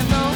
I know